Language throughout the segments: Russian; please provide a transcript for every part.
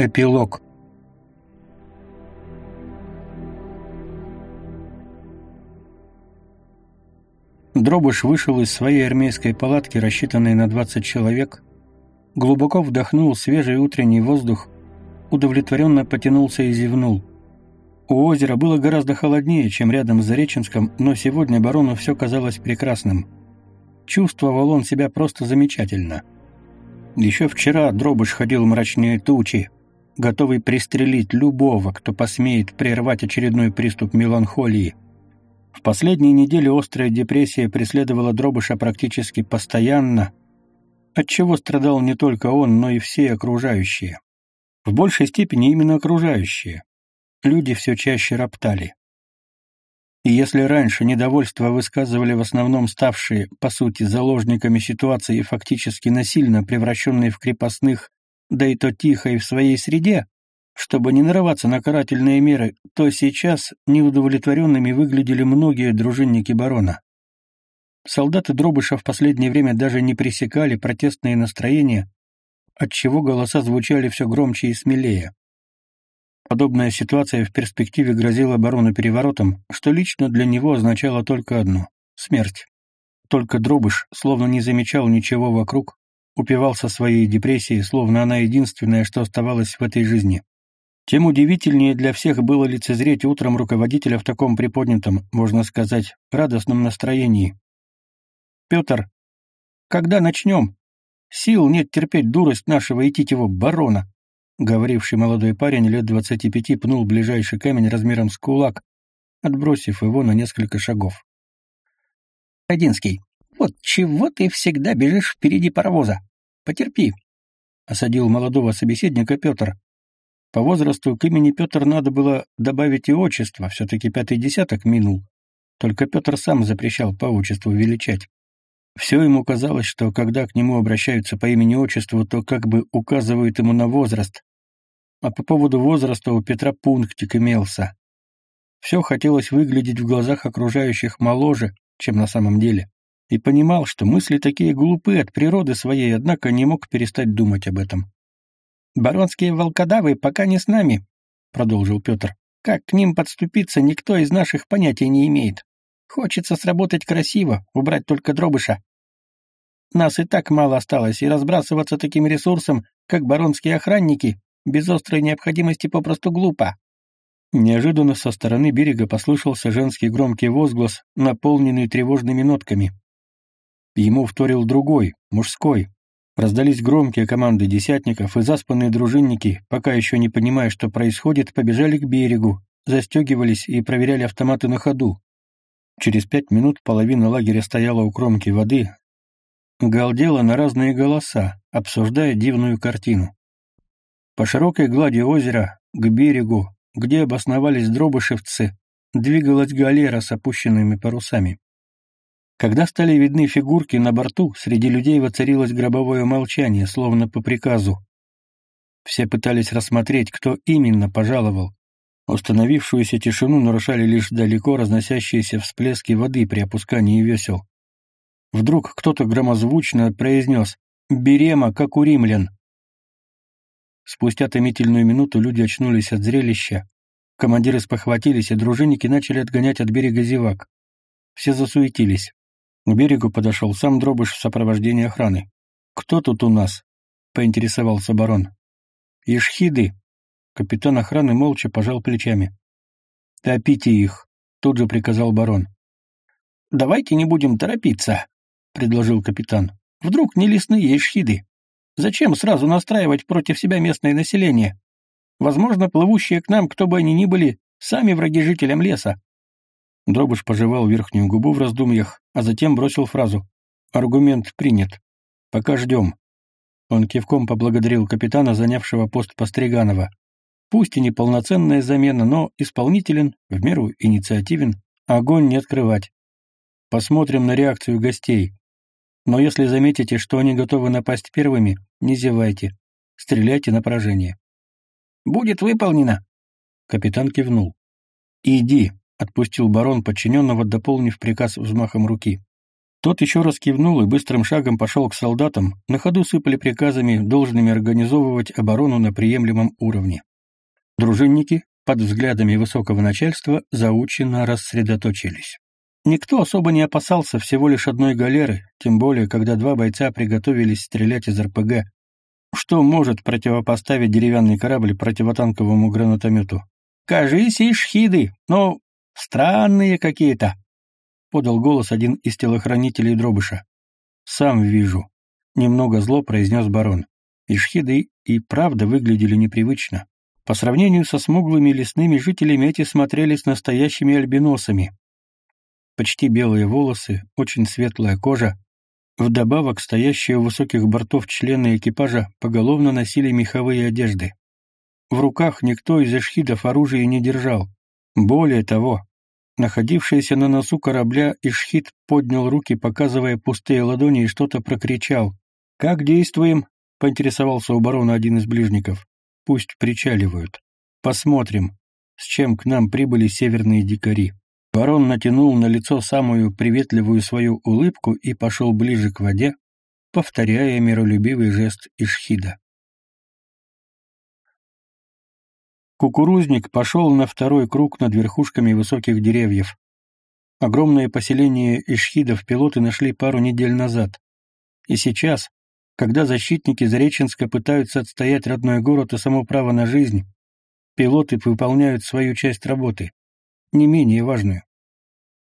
Эпилог Дробыш вышел из своей армейской палатки, рассчитанной на 20 человек, глубоко вдохнул свежий утренний воздух, удовлетворенно потянулся и зевнул. У озера было гораздо холоднее, чем рядом с Зареченском, но сегодня барону все казалось прекрасным. Чувствовал он себя просто замечательно. Еще вчера Дробыш ходил мрачнее тучи, готовый пристрелить любого, кто посмеет прервать очередной приступ меланхолии. В последние недели острая депрессия преследовала Дробыша практически постоянно, отчего страдал не только он, но и все окружающие. В большей степени именно окружающие. Люди все чаще роптали. И если раньше недовольство высказывали в основном ставшие, по сути, заложниками ситуации и фактически насильно превращенные в крепостных, да и то тихо и в своей среде, чтобы не нарываться на карательные меры, то сейчас неудовлетворенными выглядели многие дружинники барона. Солдаты Дробыша в последнее время даже не пресекали протестные настроения, отчего голоса звучали все громче и смелее. Подобная ситуация в перспективе грозила барону переворотом, что лично для него означало только одно — смерть. Только Дробыш, словно не замечал ничего вокруг, упивался своей депрессией, словно она единственная, что оставалось в этой жизни. Тем удивительнее для всех было лицезреть утром руководителя в таком приподнятом, можно сказать, радостном настроении. «Петр, когда начнем? Сил нет терпеть дурость нашего Ититева барона!» Говоривший молодой парень лет двадцати пяти пнул ближайший камень размером с кулак, отбросив его на несколько шагов. «Родинский, вот чего ты всегда бежишь впереди паровоза? Потерпи!» — осадил молодого собеседника Петр. По возрасту к имени Петр надо было добавить и отчество, все-таки пятый десяток минул. Только Петр сам запрещал по отчеству величать. Все ему казалось, что когда к нему обращаются по имени-отчеству, то как бы указывают ему на возраст, а по поводу возраста у Петра пунктик имелся. Все хотелось выглядеть в глазах окружающих моложе, чем на самом деле. И понимал, что мысли такие глупы от природы своей, однако не мог перестать думать об этом. «Баронские волкодавы пока не с нами», — продолжил Петр. «Как к ним подступиться, никто из наших понятий не имеет. Хочется сработать красиво, убрать только дробыша. Нас и так мало осталось, и разбрасываться таким ресурсом, как баронские охранники, без острой необходимости попросту глупо. Неожиданно со стороны берега послышался женский громкий возглас, наполненный тревожными нотками. Ему вторил другой, мужской. Раздались громкие команды десятников, и заспанные дружинники, пока еще не понимая, что происходит, побежали к берегу, застегивались и проверяли автоматы на ходу. Через пять минут половина лагеря стояла у кромки воды, галдела на разные голоса, обсуждая дивную картину. По широкой глади озера, к берегу, где обосновались дробышевцы, двигалась галера с опущенными парусами. Когда стали видны фигурки на борту, среди людей воцарилось гробовое молчание, словно по приказу. Все пытались рассмотреть, кто именно пожаловал. Установившуюся тишину нарушали лишь далеко разносящиеся всплески воды при опускании весел. Вдруг кто-то громозвучно произнес «Берема, как у римлян!» Спустя томительную минуту люди очнулись от зрелища. Командиры спохватились, и дружинники начали отгонять от берега зевак. Все засуетились. К берегу подошел сам Дробыш в сопровождении охраны. «Кто тут у нас?» — поинтересовался барон. «Ишхиды». Капитан охраны молча пожал плечами. «Топите их», — тут же приказал барон. «Давайте не будем торопиться», — предложил капитан. «Вдруг не лесные ишхиды?» Зачем сразу настраивать против себя местное население? Возможно, плывущие к нам, кто бы они ни были, сами враги жителям леса. Дробыш пожевал верхнюю губу в раздумьях, а затем бросил фразу. «Аргумент принят. Пока ждем». Он кивком поблагодарил капитана, занявшего пост Постриганова. Пусть и неполноценная замена, но исполнителен, в меру инициативен, огонь не открывать. Посмотрим на реакцию гостей. Но если заметите, что они готовы напасть первыми, не зевайте. Стреляйте на поражение. «Будет выполнено!» Капитан кивнул. «Иди», — отпустил барон подчиненного, дополнив приказ взмахом руки. Тот еще раз кивнул и быстрым шагом пошел к солдатам, на ходу сыпали приказами, должными организовывать оборону на приемлемом уровне. Дружинники, под взглядами высокого начальства, заученно рассредоточились. Никто особо не опасался всего лишь одной галеры, тем более, когда два бойца приготовились стрелять из РПГ. Что может противопоставить деревянный корабль противотанковому гранатомету? «Кажись, и шхиды, но странные какие-то», — подал голос один из телохранителей Дробыша. «Сам вижу», — немного зло произнес барон. Ишхиды и правда выглядели непривычно. По сравнению со смуглыми лесными жителями эти смотрелись настоящими альбиносами. Почти белые волосы, очень светлая кожа. Вдобавок, стоящие у высоких бортов члены экипажа поголовно носили меховые одежды. В руках никто из эшхидов оружия не держал. Более того, Находившийся на носу корабля Ишхит поднял руки, показывая пустые ладони, и что-то прокричал. «Как действуем?» — поинтересовался у барона один из ближников. «Пусть причаливают. Посмотрим, с чем к нам прибыли северные дикари». Барон натянул на лицо самую приветливую свою улыбку и пошел ближе к воде, повторяя миролюбивый жест Ишхида. Кукурузник пошел на второй круг над верхушками высоких деревьев. Огромное поселение ишхидов пилоты нашли пару недель назад. И сейчас, когда защитники Зареченска пытаются отстоять родной город и само право на жизнь, пилоты выполняют свою часть работы, не менее важную.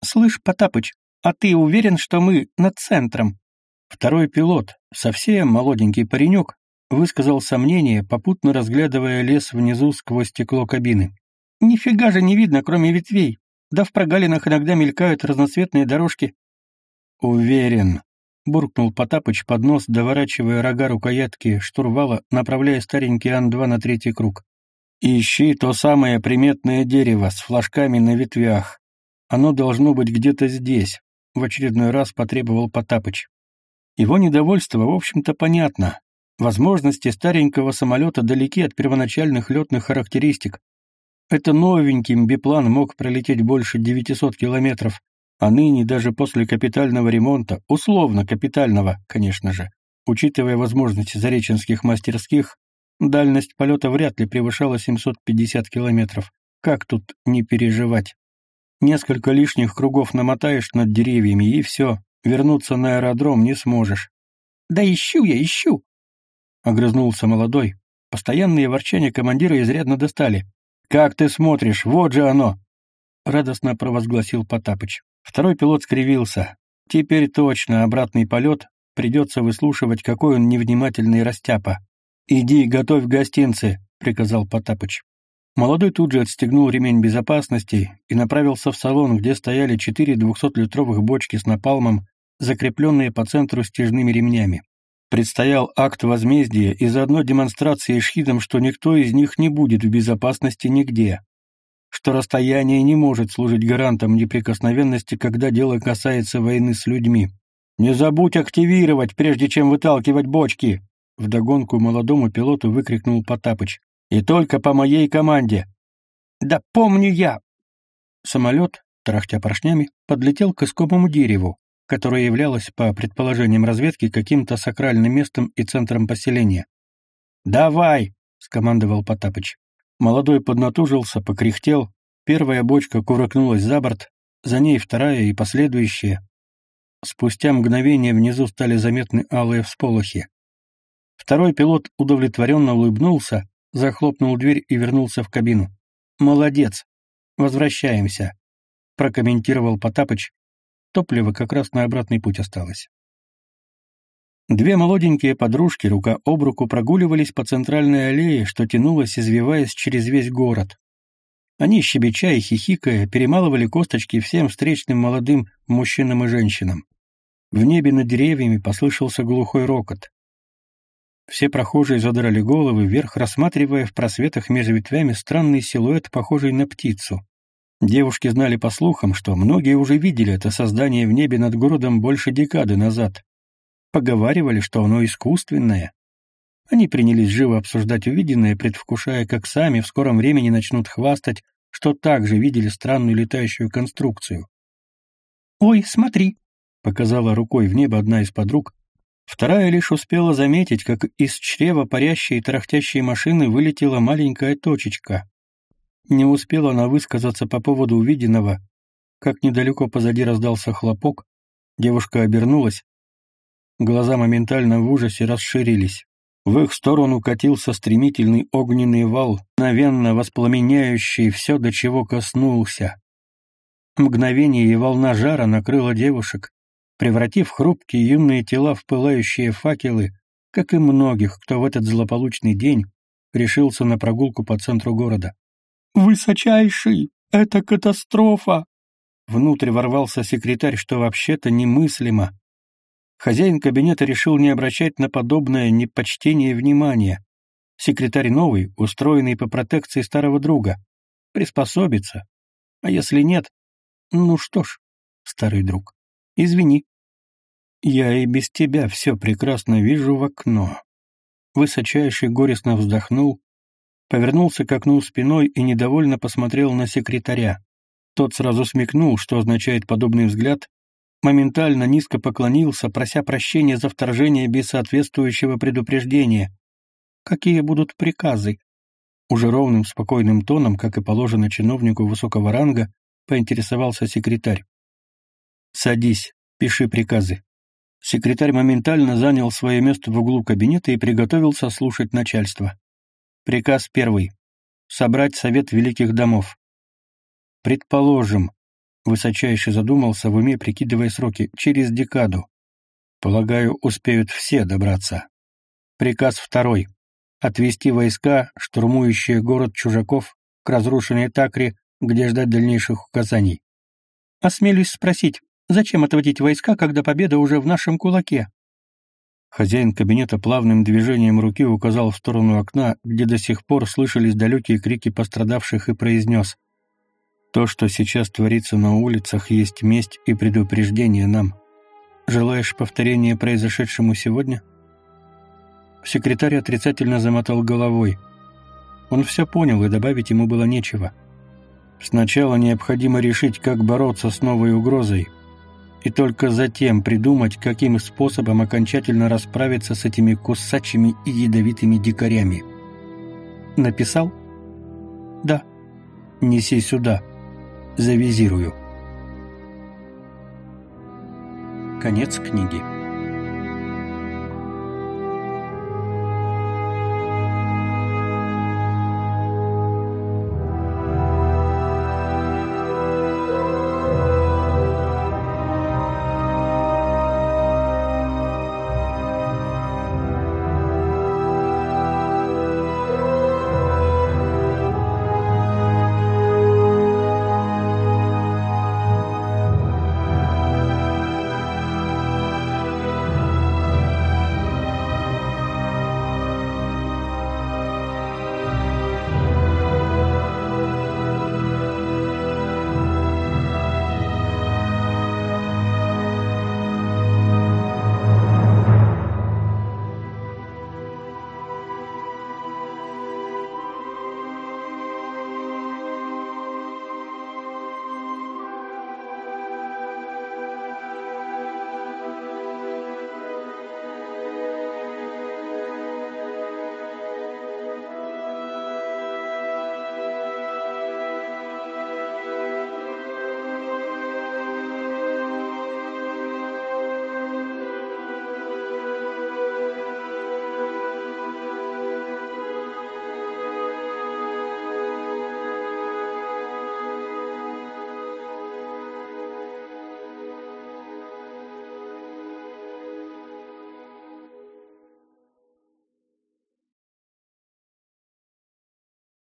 «Слышь, Потапыч, а ты уверен, что мы над центром?» Второй пилот, совсем молоденький паренек, высказал сомнение, попутно разглядывая лес внизу сквозь стекло кабины. «Нифига же не видно, кроме ветвей. Да в прогалинах иногда мелькают разноцветные дорожки». «Уверен», — буркнул Потапыч под нос, доворачивая рога рукоятки штурвала, направляя старенький Ан-2 на третий круг. «Ищи то самое приметное дерево с флажками на ветвях. Оно должно быть где-то здесь», — в очередной раз потребовал Потапыч. Его недовольство, в общем-то, понятно. Возможности старенького самолета далеки от первоначальных летных характеристик. Это новенький биплан мог пролететь больше 900 километров, а ныне даже после капитального ремонта, условно капитального, конечно же, учитывая возможности зареченских мастерских, дальность полета вряд ли превышала 750 километров. Как тут не переживать? Несколько лишних кругов намотаешь над деревьями, и все, вернуться на аэродром не сможешь. «Да ищу я, ищу!» Огрызнулся молодой. Постоянные ворчания командира изрядно достали. «Как ты смотришь? Вот же оно!» — радостно провозгласил Потапыч. Второй пилот скривился. «Теперь точно обратный полет. Придется выслушивать, какой он невнимательный растяпа. «Иди, готовь гостинцы», — приказал Потапыч. Молодой тут же отстегнул ремень безопасности и направился в салон, где стояли четыре двухсотлитровых бочки с напалмом, закрепленные по центру стяжными ремнями. Предстоял акт возмездия и заодно демонстрация шхидам, что никто из них не будет в безопасности нигде, что расстояние не может служить гарантом неприкосновенности, когда дело касается войны с людьми. «Не забудь активировать, прежде чем выталкивать бочки!» Вдогонку молодому пилоту выкрикнул Потапыч. «И только по моей команде!» «Да помню я!» Самолет, тарахтя поршнями, подлетел к искомому дереву, которое являлось, по предположениям разведки, каким-то сакральным местом и центром поселения. «Давай!» — скомандовал Потапыч. Молодой поднатужился, покряхтел, первая бочка кувыркнулась за борт, за ней вторая и последующие. Спустя мгновение внизу стали заметны алые всполохи. Второй пилот удовлетворенно улыбнулся, захлопнул дверь и вернулся в кабину. «Молодец! Возвращаемся!» — прокомментировал Потапыч, Топлива как раз на обратный путь осталось. Две молоденькие подружки рука об руку прогуливались по центральной аллее, что тянулась, извиваясь через весь город. Они, щебеча и хихикая, перемалывали косточки всем встречным молодым мужчинам и женщинам. В небе над деревьями послышался глухой рокот. Все прохожие задрали головы вверх, рассматривая в просветах между ветвями странный силуэт, похожий на птицу. Девушки знали по слухам, что многие уже видели это создание в небе над городом больше декады назад. Поговаривали, что оно искусственное. Они принялись живо обсуждать увиденное, предвкушая, как сами в скором времени начнут хвастать, что также видели странную летающую конструкцию. «Ой, смотри!» показала рукой в небо одна из подруг, вторая лишь успела заметить, как из чрева парящей и тарахтящей машины вылетела маленькая точечка. Не успела она высказаться по поводу увиденного, как недалеко позади раздался хлопок, девушка обернулась, глаза моментально в ужасе расширились. В их сторону катился стремительный огненный вал, мгновенно воспламеняющий все, до чего коснулся. Мгновение и волна жара накрыла девушек, превратив хрупкие юные тела в пылающие факелы, как и многих, кто в этот злополучный день решился на прогулку по центру города. «Высочайший! Это катастрофа!» Внутрь ворвался секретарь, что вообще-то немыслимо. Хозяин кабинета решил не обращать на подобное непочтение внимания. Секретарь новый, устроенный по протекции старого друга. Приспособится. А если нет? Ну что ж, старый друг, извини. Я и без тебя все прекрасно вижу в окно. Высочайший горестно вздохнул, повернулся к окну спиной и недовольно посмотрел на секретаря. Тот сразу смекнул, что означает подобный взгляд, моментально низко поклонился, прося прощения за вторжение без соответствующего предупреждения. «Какие будут приказы?» Уже ровным, спокойным тоном, как и положено чиновнику высокого ранга, поинтересовался секретарь. «Садись, пиши приказы». Секретарь моментально занял свое место в углу кабинета и приготовился слушать начальство. Приказ первый. Собрать Совет Великих Домов. Предположим, Высочайший задумался в уме, прикидывая сроки, через декаду. Полагаю, успеют все добраться. Приказ второй. Отвести войска, штурмующие город чужаков, к разрушенной Такре, где ждать дальнейших указаний. Осмелюсь спросить, зачем отводить войска, когда победа уже в нашем кулаке? Хозяин кабинета плавным движением руки указал в сторону окна, где до сих пор слышались далекие крики пострадавших, и произнес то, что сейчас творится на улицах, есть месть и предупреждение нам. Желаешь повторения произошедшему сегодня? Секретарь отрицательно замотал головой. Он все понял, и добавить ему было нечего. Сначала необходимо решить, как бороться с новой угрозой, и только затем придумать, каким способом окончательно расправиться с этими кусачими и ядовитыми дикарями. Написал? Да. Неси сюда завизирую. Конец книги.